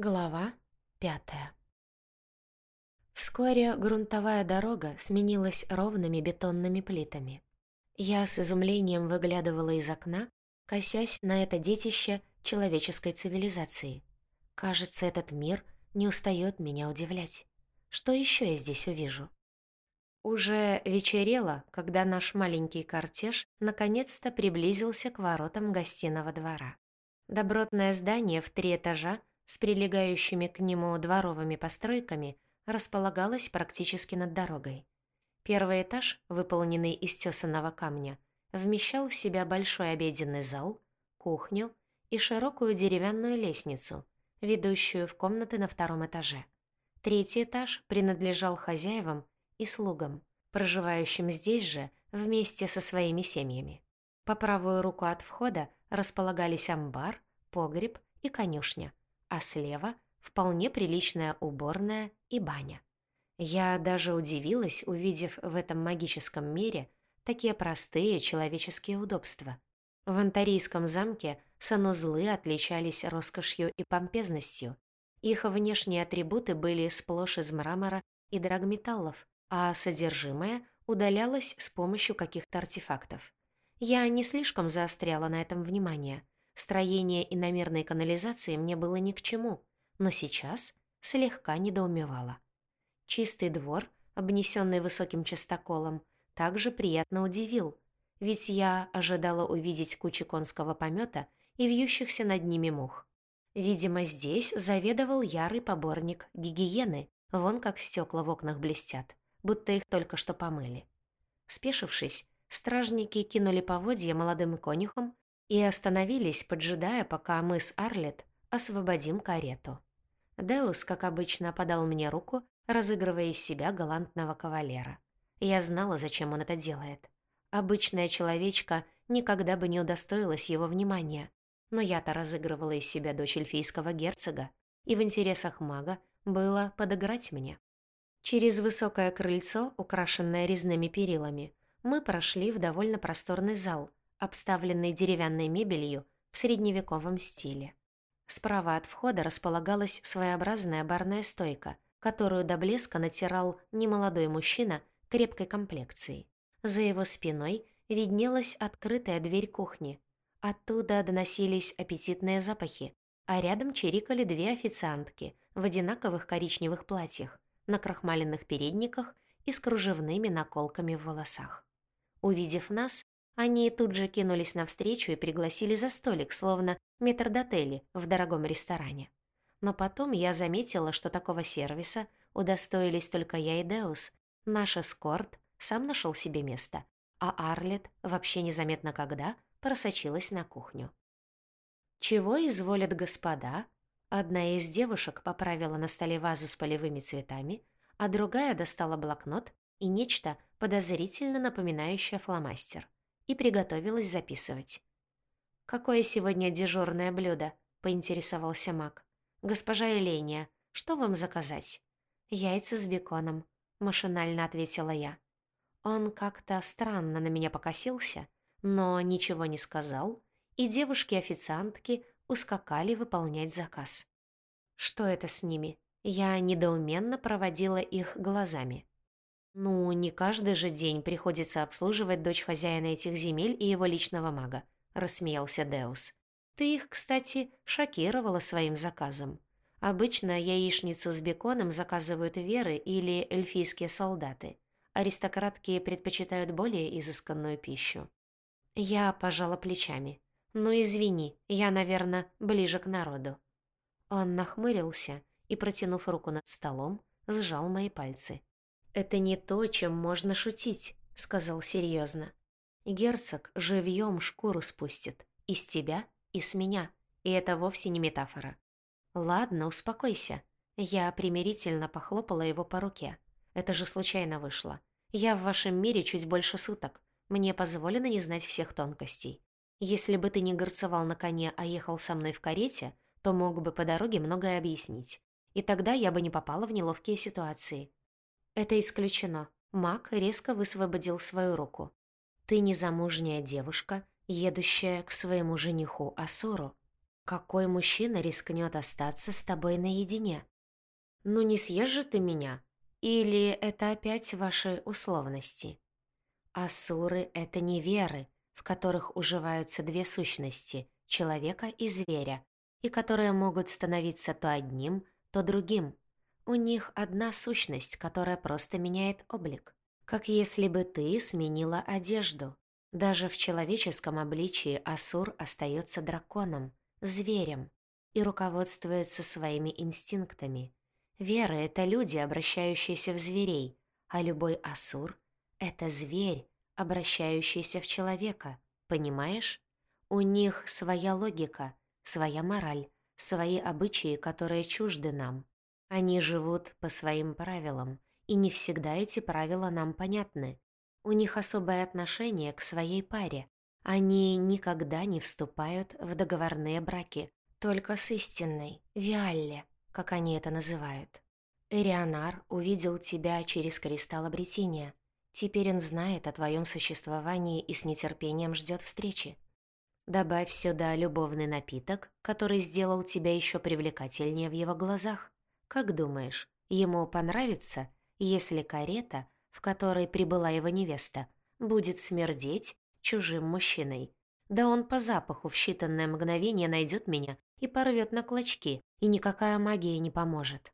Глава пятая Вскоре грунтовая дорога сменилась ровными бетонными плитами. Я с изумлением выглядывала из окна, косясь на это детище человеческой цивилизации. Кажется, этот мир не устает меня удивлять. Что еще я здесь увижу? Уже вечерело, когда наш маленький кортеж наконец-то приблизился к воротам гостиного двора. Добротное здание в три этажа с прилегающими к нему дворовыми постройками располагалась практически над дорогой. Первый этаж, выполненный из тесаного камня, вмещал в себя большой обеденный зал, кухню и широкую деревянную лестницу, ведущую в комнаты на втором этаже. Третий этаж принадлежал хозяевам и слугам, проживающим здесь же вместе со своими семьями. По правую руку от входа располагались амбар, погреб и конюшня, а слева вполне приличная уборная и баня. Я даже удивилась, увидев в этом магическом мире такие простые человеческие удобства. В Антарийском замке санузлы отличались роскошью и помпезностью. Их внешние атрибуты были сплошь из мрамора и драгметаллов, а содержимое удалялось с помощью каких-то артефактов. Я не слишком заостряла на этом внимание – Строение иномерной канализации мне было ни к чему, но сейчас слегка недоумевала. Чистый двор, обнесенный высоким частоколом, также приятно удивил, ведь я ожидала увидеть кучи конского помета и вьющихся над ними мух. Видимо, здесь заведовал ярый поборник гигиены, вон как стекла в окнах блестят, будто их только что помыли. Спешившись, стражники кинули поводья молодым конюхам и остановились, поджидая, пока мы с Арлет освободим карету. Деус, как обычно, подал мне руку, разыгрывая из себя галантного кавалера. Я знала, зачем он это делает. Обычная человечка никогда бы не удостоилась его внимания, но я-то разыгрывала из себя дочь эльфийского герцога, и в интересах мага было подыграть мне. Через высокое крыльцо, украшенное резными перилами, мы прошли в довольно просторный зал, обставленный деревянной мебелью в средневековом стиле. Справа от входа располагалась своеобразная барная стойка, которую до блеска натирал немолодой мужчина крепкой комплекции. За его спиной виднелась открытая дверь кухни. Оттуда доносились аппетитные запахи, а рядом чирикали две официантки в одинаковых коричневых платьях, на крахмаленных передниках и с кружевными наколками в волосах. Увидев нас, они тут же кинулись навстречу и пригласили за столик, словно метрдотели в дорогом ресторане. Но потом я заметила, что такого сервиса удостоились только я и Деус. Наш эскорт сам нашел себе место, а Арлет вообще незаметно когда просочилась на кухню. «Чего изволят господа?» Одна из девушек поправила на столе вазу с полевыми цветами, а другая достала блокнот и нечто подозрительно напоминающее фломастер и приготовилась записывать. «Какое сегодня дежурное блюдо?» — поинтересовался Мак. «Госпожа Эления, что вам заказать?» «Яйца с беконом», — машинально ответила я. Он как-то странно на меня покосился, но ничего не сказал, и девушки-официантки ускакали выполнять заказ. Что это с ними? Я недоуменно проводила их глазами. «Ну, не каждый же день приходится обслуживать дочь хозяина этих земель и его личного мага», — рассмеялся Деус. «Ты их, кстати, шокировала своим заказом. Обычно яичницу с беконом заказывают веры или эльфийские солдаты. Аристократки предпочитают более изысканную пищу». Я пожала плечами. «Ну, извини, я, наверное, ближе к народу». Он нахмурился и, протянув руку над столом, сжал мои пальцы. «Это не то, чем можно шутить», — сказал серьезно. «Герцог живьем шкуру спустит. Из тебя и с меня. И это вовсе не метафора». «Ладно, успокойся». Я примирительно похлопала его по руке. «Это же случайно вышло. Я в вашем мире чуть больше суток. Мне позволено не знать всех тонкостей. Если бы ты не горцевал на коне, а ехал со мной в карете, то мог бы по дороге многое объяснить. И тогда я бы не попала в неловкие ситуации. «Это исключено». Мак резко высвободил свою руку. «Ты незамужняя девушка, едущая к своему жениху Асуру. Какой мужчина рискнет остаться с тобой наедине? Ну не съешь же ты меня? Или это опять ваши условности? Асуры — это не веры, в которых уживаются две сущности — человека и зверя, и которые могут становиться то одним, то другим. У них одна сущность, которая просто меняет облик. Как если бы ты сменила одежду. Даже в человеческом обличии Асур остается драконом, зверем, и руководствуется своими инстинктами. Вера — это люди, обращающиеся в зверей, а любой Асур — это зверь, обращающийся в человека, понимаешь? У них своя логика, своя мораль, свои обычаи, которые чужды нам. Они живут по своим правилам, и не всегда эти правила нам понятны. У них особое отношение к своей паре. Они никогда не вступают в договорные браки, только с истинной, Виалле, как они это называют. Эрионар увидел тебя через кристалл обретения. Теперь он знает о твоем существовании и с нетерпением ждет встречи. Добавь сюда любовный напиток, который сделал тебя еще привлекательнее в его глазах. Как думаешь, ему понравится, если карета, в которой прибыла его невеста, будет смердеть чужим мужчиной? Да он по запаху в считанное мгновение найдет меня и порвет на клочки, и никакая магия не поможет.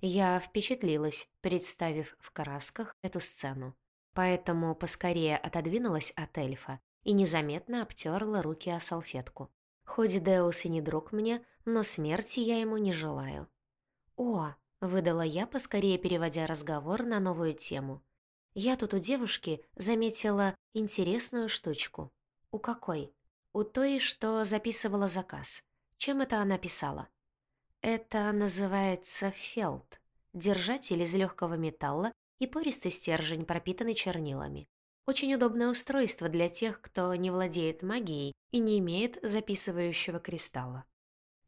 Я впечатлилась, представив в красках эту сцену. Поэтому поскорее отодвинулась от эльфа и незаметно обтерла руки о салфетку. Хоть Деус и не друг мне, но смерти я ему не желаю. «О!» — выдала я, поскорее переводя разговор на новую тему. «Я тут у девушки заметила интересную штучку». «У какой?» «У той, что записывала заказ. Чем это она писала?» «Это называется фелт. Держатель из легкого металла и пористый стержень, пропитанный чернилами. Очень удобное устройство для тех, кто не владеет магией и не имеет записывающего кристалла.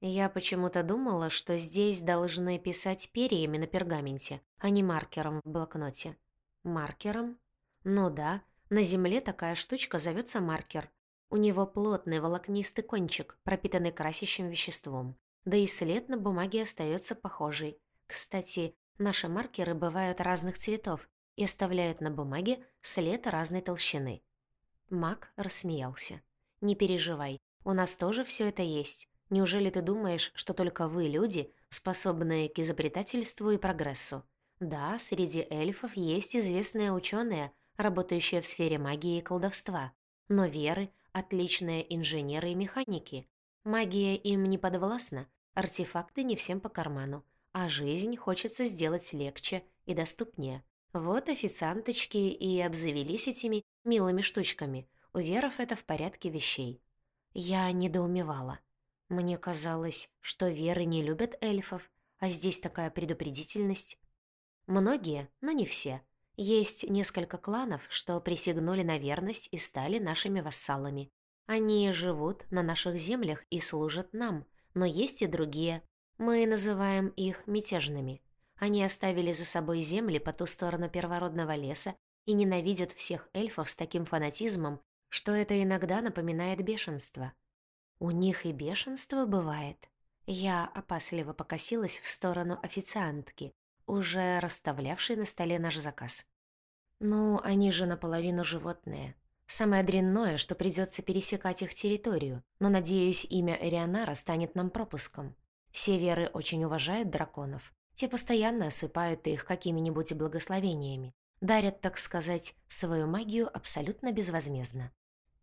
Я почему-то думала, что здесь должны писать перьями на пергаменте, а не маркером в блокноте. Маркером? Ну да, на Земле такая штучка зовется маркер. У него плотный волокнистый кончик, пропитанный красящим веществом. Да и след на бумаге остается похожий. Кстати, наши маркеры бывают разных цветов, и оставляют на бумаге след разной толщины. Мак рассмеялся. «Не переживай, у нас тоже все это есть. Неужели ты думаешь, что только вы, люди, способные к изобретательству и прогрессу? Да, среди эльфов есть известные ученые, работающие в сфере магии и колдовства. Но веры — отличные инженеры и механики. Магия им не подвластна, артефакты не всем по карману, а жизнь хочется сделать легче и доступнее. Вот официанточки и обзавелись этими милыми штучками. У Веров это в порядке вещей. Я недоумевала. Мне казалось, что Веры не любят эльфов, а здесь такая предупредительность. Многие, но не все. Есть несколько кланов, что присягнули на верность и стали нашими вассалами. Они живут на наших землях и служат нам, но есть и другие. Мы называем их мятежными. Они оставили за собой земли по ту сторону первородного леса и ненавидят всех эльфов с таким фанатизмом, что это иногда напоминает бешенство. У них и бешенство бывает. Я опасливо покосилась в сторону официантки, уже расставлявшей на столе наш заказ. Ну, они же наполовину животные. Самое дрянное, что придется пересекать их территорию, но, надеюсь, имя Эрионара станет нам пропуском. Все веры очень уважают драконов, те постоянно осыпают их какими-нибудь благословениями, дарят, так сказать, свою магию абсолютно безвозмездно.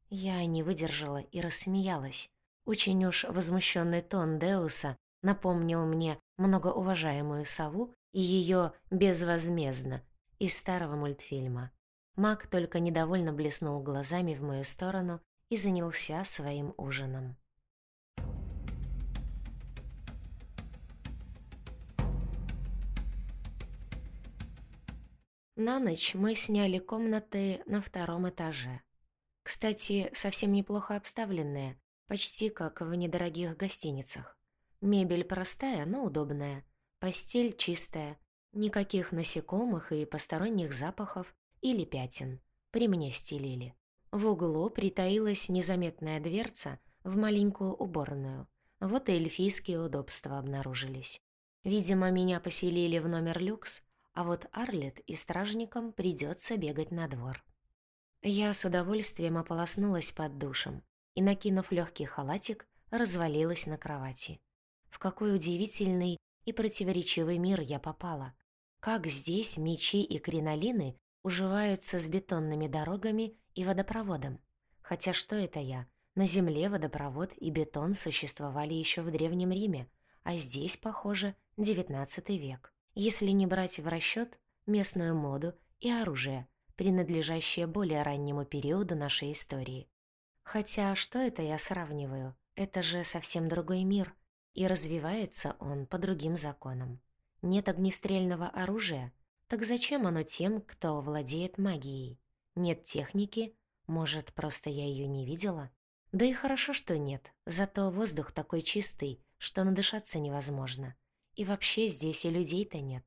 Я не выдержала и рассмеялась. Очень уж возмущенный тон Деуса напомнил мне многоуважаемую сову и ее «безвозмездно» из старого мультфильма. Маг только недовольно блеснул глазами в мою сторону и занялся своим ужином. На ночь мы сняли комнаты на втором этаже. Кстати, совсем неплохо обставленные, почти как в недорогих гостиницах. Мебель простая, но удобная. Постель чистая. Никаких насекомых и посторонних запахов или пятен. При мне стелили. В углу притаилась незаметная дверца в маленькую уборную. Вот и эльфийские удобства обнаружились. Видимо, меня поселили в номер люкс, а вот Арлет и стражникам придется бегать на двор. Я с удовольствием ополоснулась под душем и, накинув легкий халатик, развалилась на кровати. В какой удивительный и противоречивый мир я попала. Как здесь мечи и кринолины уживаются с бетонными дорогами и водопроводом. Хотя что это я? На земле водопровод и бетон существовали еще в Древнем Риме, а здесь, похоже, XIX век. Если не брать в расчет местную моду и оружие, принадлежащее более раннему периоду нашей истории. Хотя что это я сравниваю? Это же совсем другой мир, и развивается он по другим законам. Нет огнестрельного оружия, так зачем оно тем, кто владеет магией? Нет техники, может, просто я ее не видела? Да и хорошо, что нет, зато воздух такой чистый, что надышаться невозможно. И вообще здесь и людей-то нет.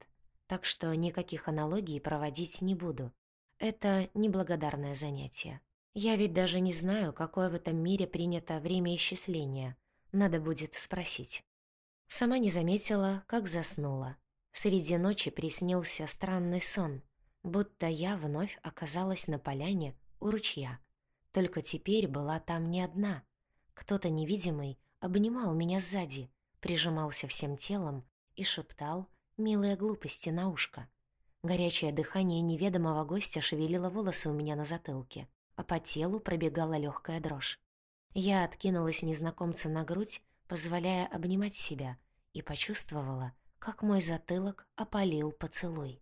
Так что никаких аналогий проводить не буду. Это неблагодарное занятие. Я ведь даже не знаю, какое в этом мире принято время исчисления. Надо будет спросить. Сама не заметила, как заснула. Среди ночи приснился странный сон, будто я вновь оказалась на поляне у ручья. Только теперь была там не одна. Кто-то невидимый обнимал меня сзади, прижимался всем телом и шептал милые глупости на ушко. Горячее дыхание неведомого гостя шевелило волосы у меня на затылке, а по телу пробегала легкая дрожь. Я откинулась незнакомца на грудь, позволяя обнимать себя, и почувствовала, как мой затылок опалил поцелуй.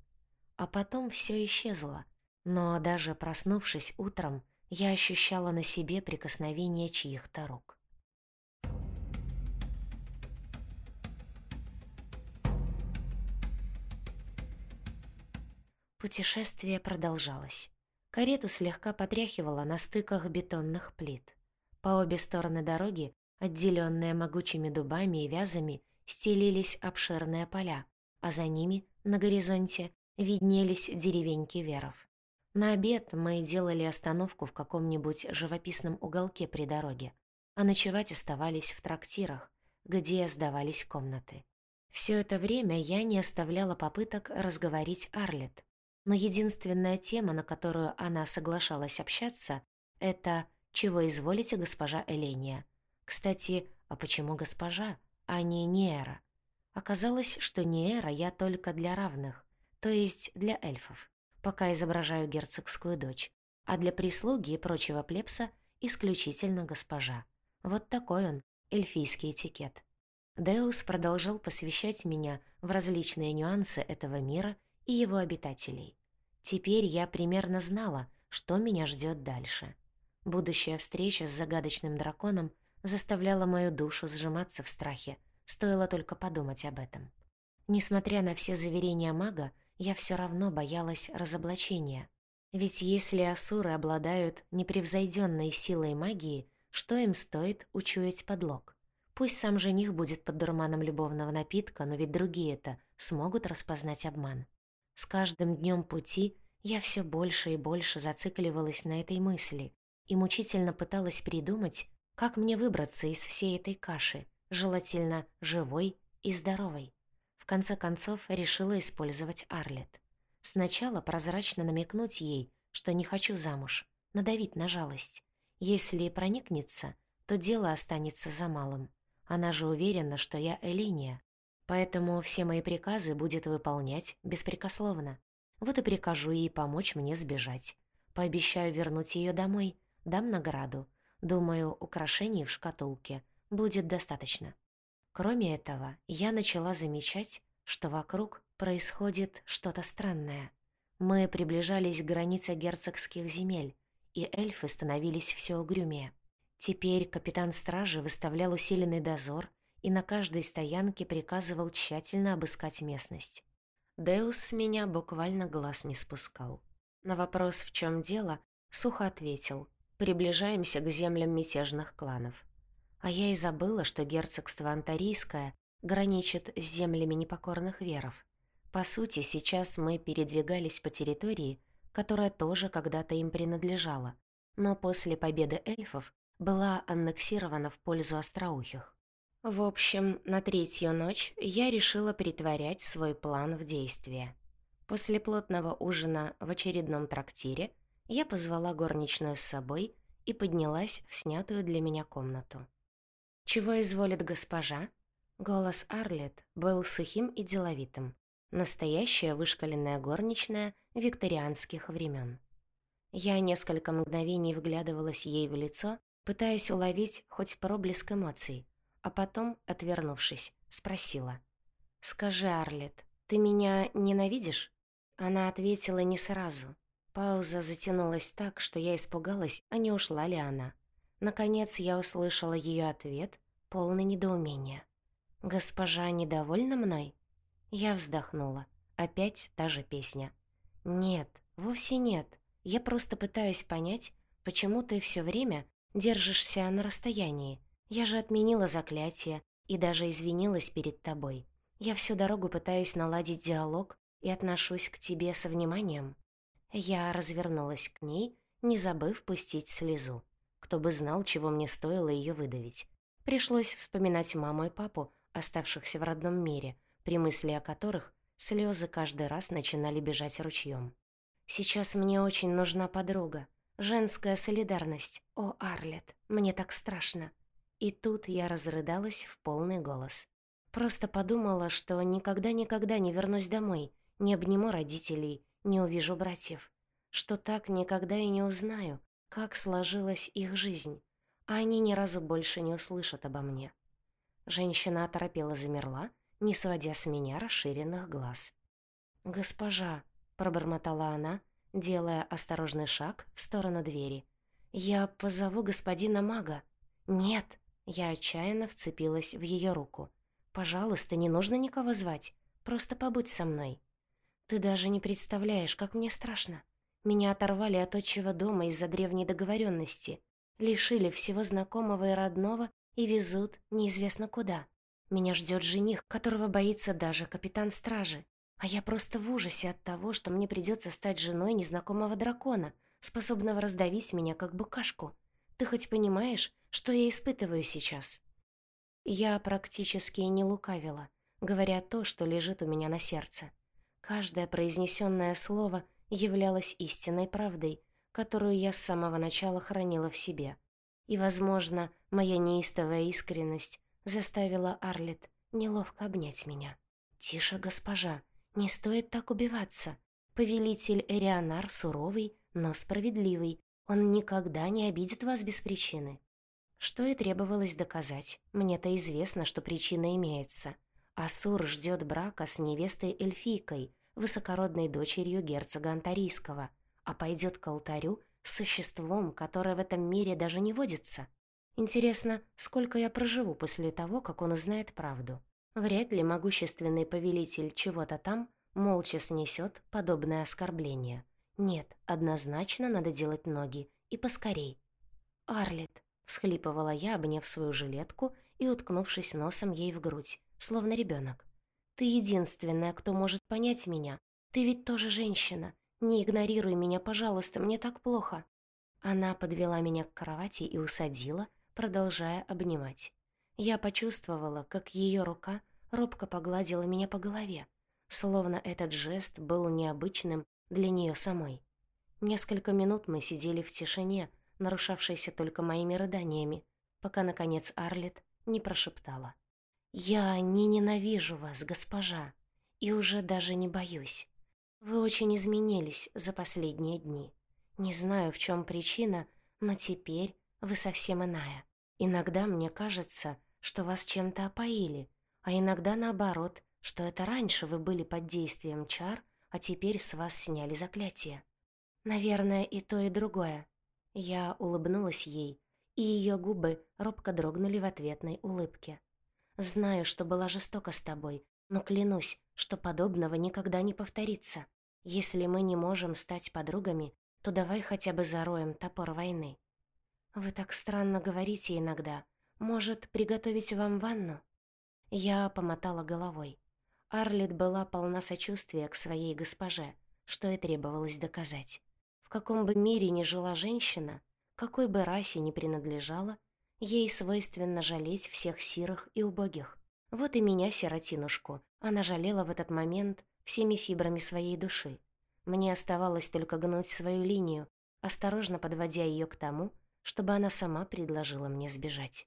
А потом все исчезло, но даже проснувшись утром, я ощущала на себе прикосновение чьих-то рук. Путешествие продолжалось. Карету слегка потряхивало на стыках бетонных плит. По обе стороны дороги, отделенные могучими дубами и вязами, стелились обширные поля, а за ними, на горизонте, виднелись деревеньки веров. На обед мы делали остановку в каком-нибудь живописном уголке при дороге, а ночевать оставались в трактирах, где сдавались комнаты. Все это время я не оставляла попыток разговорить Арлет, но единственная тема, на которую она соглашалась общаться, это «Чего изволите, госпожа Эления?» Кстати, а почему госпожа, а не Неэра? Оказалось, что Неэра я только для равных, то есть для эльфов, пока изображаю герцогскую дочь, а для прислуги и прочего плебса исключительно госпожа. Вот такой он, эльфийский этикет. Деус продолжал посвящать меня в различные нюансы этого мира и его обитателей. Теперь я примерно знала, что меня ждет дальше. Будущая встреча с загадочным драконом заставляла мою душу сжиматься в страхе, стоило только подумать об этом. Несмотря на все заверения мага, я все равно боялась разоблачения. Ведь если асуры обладают непревзойденной силой магии, что им стоит учуять подлог? Пусть сам жених будет под дурманом любовного напитка, но ведь другие-то смогут распознать обман. С каждым днем пути я все больше и больше зацикливалась на этой мысли и мучительно пыталась придумать, как мне выбраться из всей этой каши, желательно живой и здоровой. В конце концов решила использовать Арлет. Сначала прозрачно намекнуть ей, что не хочу замуж, надавить на жалость. Если проникнется, то дело останется за малым. Она же уверена, что я Элиния, Поэтому все мои приказы будет выполнять беспрекословно. Вот и прикажу ей помочь мне сбежать. Пообещаю вернуть ее домой, дам награду. Думаю, украшений в шкатулке будет достаточно. Кроме этого, я начала замечать, что вокруг происходит что-то странное. Мы приближались к границе герцогских земель, и эльфы становились все угрюмее. Теперь капитан стражи выставлял усиленный дозор и на каждой стоянке приказывал тщательно обыскать местность. Деус с меня буквально глаз не спускал. На вопрос «в чем дело?» сухо ответил «Приближаемся к землям мятежных кланов». А я и забыла, что герцогство Антарийское граничит с землями непокорных веров. По сути, сейчас мы передвигались по территории, которая тоже когда-то им принадлежала, но после победы эльфов была аннексирована в пользу остроухих. В общем, на третью ночь я решила притворять свой план в действие. После плотного ужина в очередном трактире я позвала горничную с собой и поднялась в снятую для меня комнату. «Чего изволит госпожа?» Голос Арлет был сухим и деловитым. Настоящая вышкаленная горничная викторианских времен. Я несколько мгновений вглядывалась ей в лицо, пытаясь уловить хоть проблеск эмоций, а потом, отвернувшись, спросила. «Скажи, Арлет, ты меня ненавидишь?» Она ответила не сразу. Пауза затянулась так, что я испугалась, а не ушла ли она. Наконец я услышала ее ответ, полный недоумения. «Госпожа недовольна мной?» Я вздохнула. Опять та же песня. «Нет, вовсе нет. Я просто пытаюсь понять, почему ты все время держишься на расстоянии, я же отменила заклятие и даже извинилась перед тобой. Я всю дорогу пытаюсь наладить диалог и отношусь к тебе со вниманием». Я развернулась к ней, не забыв пустить слезу. Кто бы знал, чего мне стоило ее выдавить. Пришлось вспоминать маму и папу, оставшихся в родном мире, при мысли о которых слезы каждый раз начинали бежать ручьем. «Сейчас мне очень нужна подруга. Женская солидарность. О, Арлет, мне так страшно. И тут я разрыдалась в полный голос. Просто подумала, что никогда-никогда не вернусь домой, не обниму родителей, не увижу братьев. Что так никогда и не узнаю, как сложилась их жизнь. А они ни разу больше не услышат обо мне. Женщина оторопела замерла, не сводя с меня расширенных глаз. «Госпожа», — пробормотала она, делая осторожный шаг в сторону двери. «Я позову господина мага». «Нет», я отчаянно вцепилась в ее руку. «Пожалуйста, не нужно никого звать. Просто побудь со мной. Ты даже не представляешь, как мне страшно. Меня оторвали от отчего дома из-за древней договоренности, лишили всего знакомого и родного и везут неизвестно куда. Меня ждет жених, которого боится даже капитан стражи. А я просто в ужасе от того, что мне придется стать женой незнакомого дракона, способного раздавить меня как букашку. Ты хоть понимаешь, что я испытываю сейчас?» Я практически не лукавила, говоря то, что лежит у меня на сердце. Каждое произнесенное слово являлось истинной правдой, которую я с самого начала хранила в себе. И, возможно, моя неистовая искренность заставила Арлет неловко обнять меня. «Тише, госпожа, не стоит так убиваться. Повелитель Эрианар суровый, но справедливый. Он никогда не обидит вас без причины. Что и требовалось доказать. Мне-то известно, что причина имеется. Асур ждет брака с невестой-эльфийкой, высокородной дочерью герцога Антарийского, а пойдет к алтарю с существом, которое в этом мире даже не водится. Интересно, сколько я проживу после того, как он узнает правду. Вряд ли могущественный повелитель чего-то там молча снесет подобное оскорбление. Нет, однозначно надо делать ноги, и поскорей. «Арлет, Всхлипывала я, обняв свою жилетку и уткнувшись носом ей в грудь, словно ребенок. «Ты единственная, кто может понять меня. Ты ведь тоже женщина. Не игнорируй меня, пожалуйста, мне так плохо». Она подвела меня к кровати и усадила, продолжая обнимать. Я почувствовала, как ее рука робко погладила меня по голове, словно этот жест был необычным для нее самой. Несколько минут мы сидели в тишине, нарушавшейся только моими рыданиями, пока, наконец, Арлет не прошептала. «Я не ненавижу вас, госпожа, и уже даже не боюсь. Вы очень изменились за последние дни. Не знаю, в чем причина, но теперь вы совсем иная. Иногда мне кажется, что вас чем-то опоили, а иногда наоборот, что это раньше вы были под действием чар, а теперь с вас сняли заклятие. Наверное, и то, и другое. Я улыбнулась ей, и ее губы робко дрогнули в ответной улыбке. «Знаю, что была жестока с тобой, но клянусь, что подобного никогда не повторится. Если мы не можем стать подругами, то давай хотя бы зароем топор войны». «Вы так странно говорите иногда. Может, приготовить вам ванну?» Я помотала головой. Арлет была полна сочувствия к своей госпоже, что и требовалось доказать каком бы мире ни жила женщина, какой бы расе ни принадлежала, Ей свойственно жалеть всех сирых и убогих. Вот и меня, сиротинушку, она жалела в этот момент всеми фибрами своей души. Мне оставалось только гнуть свою линию, осторожно подводя ее к тому, чтобы она сама предложила мне сбежать.